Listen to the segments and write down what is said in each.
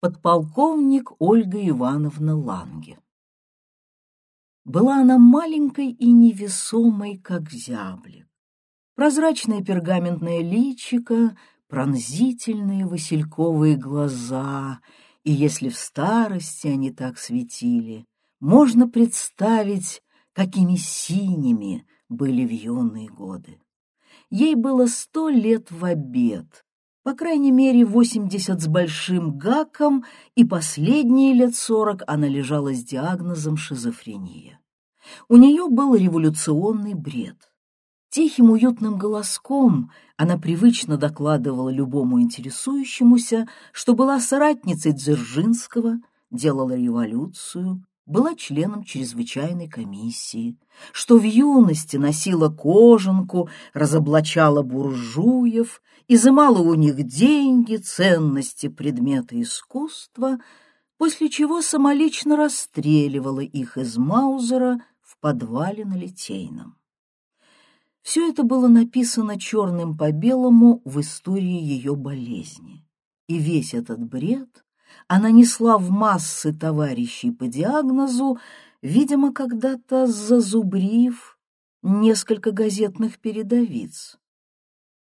подполковник Ольга Ивановна Ланге. Была она маленькой и невесомой, как зяблик. Прозрачное пергаментное личико, пронзительные васильковые глаза, и если в старости они так светили, можно представить, какими синими были в юные годы. Ей было сто лет в обед, по крайней мере, восемьдесят с большим гаком, и последние лет сорок она лежала с диагнозом шизофрения. У нее был революционный бред. Тихим уютным голоском она привычно докладывала любому интересующемуся, что была соратницей Дзержинского, делала революцию, была членом чрезвычайной комиссии, что в юности носила кожанку, разоблачала буржуев, изымала у них деньги, ценности, предметы искусства, после чего самолично расстреливала их из Маузера в подвале на Литейном. Все это было написано черным по белому в истории ее болезни. И весь этот бред она несла в массы товарищей по диагнозу, видимо, когда-то зазубрив несколько газетных передовиц.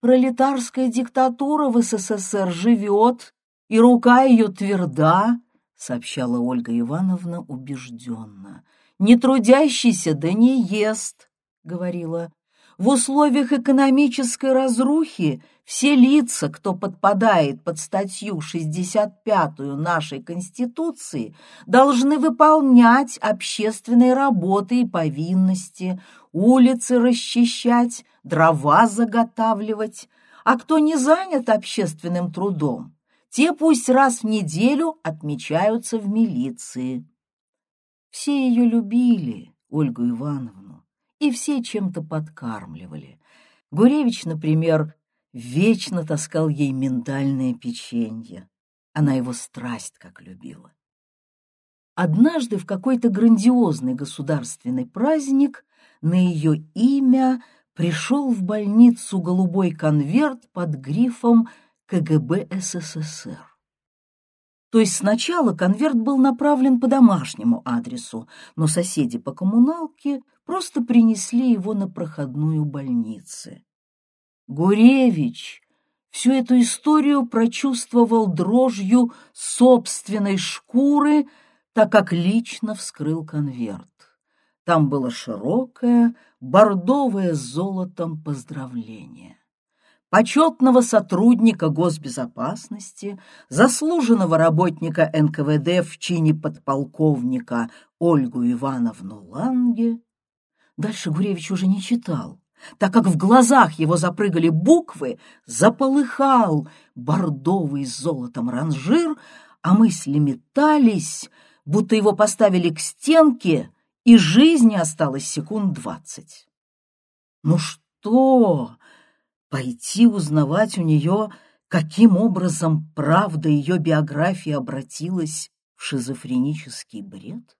Пролетарская диктатура в СССР живет, и рука ее тверда, — сообщала Ольга Ивановна убежденно. «Не трудящийся да не ест», — говорила. «В условиях экономической разрухи все лица, кто подпадает под статью 65 нашей Конституции, должны выполнять общественные работы и повинности, улицы расчищать, дрова заготавливать, а кто не занят общественным трудом, те пусть раз в неделю отмечаются в милиции. Все ее любили, Ольгу Ивановну, и все чем-то подкармливали. Гуревич, например, вечно таскал ей миндальное печенье. Она его страсть как любила. Однажды в какой-то грандиозный государственный праздник на ее имя пришел в больницу голубой конверт под грифом «КГБ СССР». То есть сначала конверт был направлен по домашнему адресу, но соседи по коммуналке просто принесли его на проходную больницы. Гуревич всю эту историю прочувствовал дрожью собственной шкуры, так как лично вскрыл конверт. Там было широкое, бордовое с золотом поздравление. Почетного сотрудника госбезопасности, заслуженного работника НКВД в чине подполковника Ольгу Ивановну Ланге. Дальше Гуревич уже не читал так как в глазах его запрыгали буквы, заполыхал бордовый золотом ранжир, а мысли метались, будто его поставили к стенке, и жизни осталось секунд двадцать. Ну что, пойти узнавать у нее, каким образом правда ее биографии обратилась в шизофренический бред?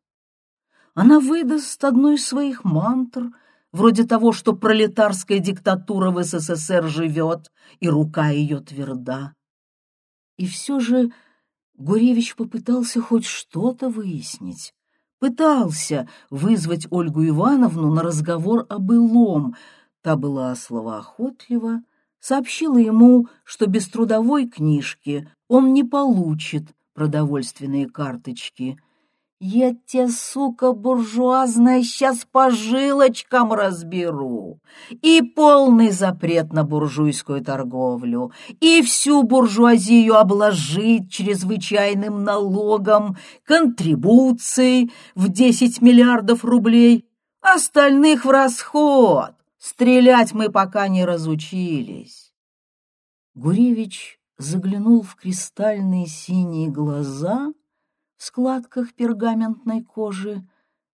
Она выдаст одну из своих мантр — вроде того, что пролетарская диктатура в СССР живет, и рука ее тверда. И все же Гуревич попытался хоть что-то выяснить. Пытался вызвать Ольгу Ивановну на разговор о былом. Та была словоохотлива, сообщила ему, что без трудовой книжки он не получит продовольственные карточки — я тебя, сука буржуазная, сейчас по жилочкам разберу. И полный запрет на буржуйскую торговлю, и всю буржуазию обложить чрезвычайным налогом, контрибуцией в 10 миллиардов рублей, остальных в расход. Стрелять мы пока не разучились. Гуревич заглянул в кристальные синие глаза — в складках пергаментной кожи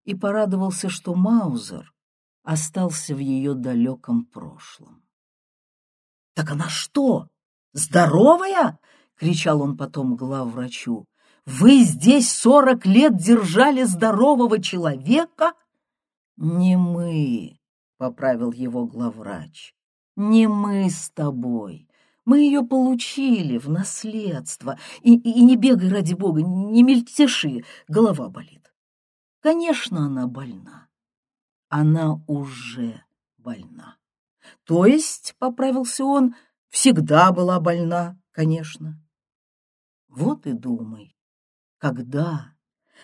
и порадовался, что Маузер остался в ее далеком прошлом. «Так она что, здоровая?» — кричал он потом главврачу. «Вы здесь сорок лет держали здорового человека?» «Не мы», — поправил его главврач, — «не мы с тобой. Мы ее получили в наследство. И, и, не бегай, ради бога, не мельтеши, голова болит. Конечно, она больна. Она уже больна. То есть, — поправился он, — всегда была больна, конечно. Вот и думай, когда,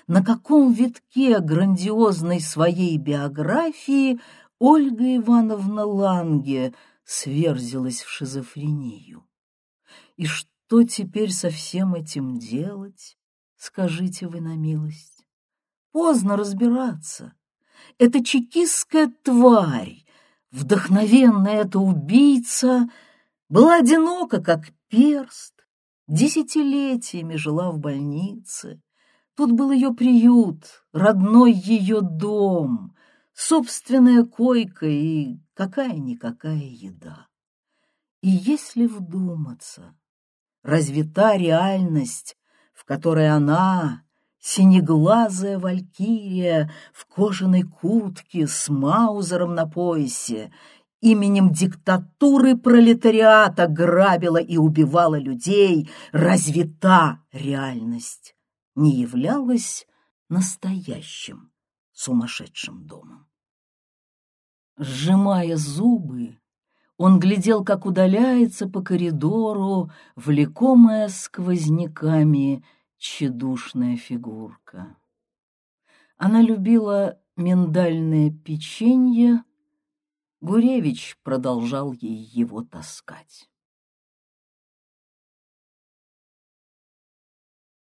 на каком витке грандиозной своей биографии Ольга Ивановна Ланге — сверзилась в шизофрению. И что теперь со всем этим делать, скажите вы на милость? Поздно разбираться. Эта чекистская тварь, вдохновенная эта убийца, была одинока, как перст, десятилетиями жила в больнице. Тут был ее приют, родной ее дом, собственная койка и какая-никакая еда. И если вдуматься, разве та реальность, в которой она, синеглазая валькирия в кожаной куртке с маузером на поясе, именем диктатуры пролетариата грабила и убивала людей, разве та реальность не являлась настоящим сумасшедшим домом? Сжимая зубы, он глядел, как удаляется по коридору, влекомая сквозняками тщедушная фигурка. Она любила миндальное печенье, Гуревич продолжал ей его таскать.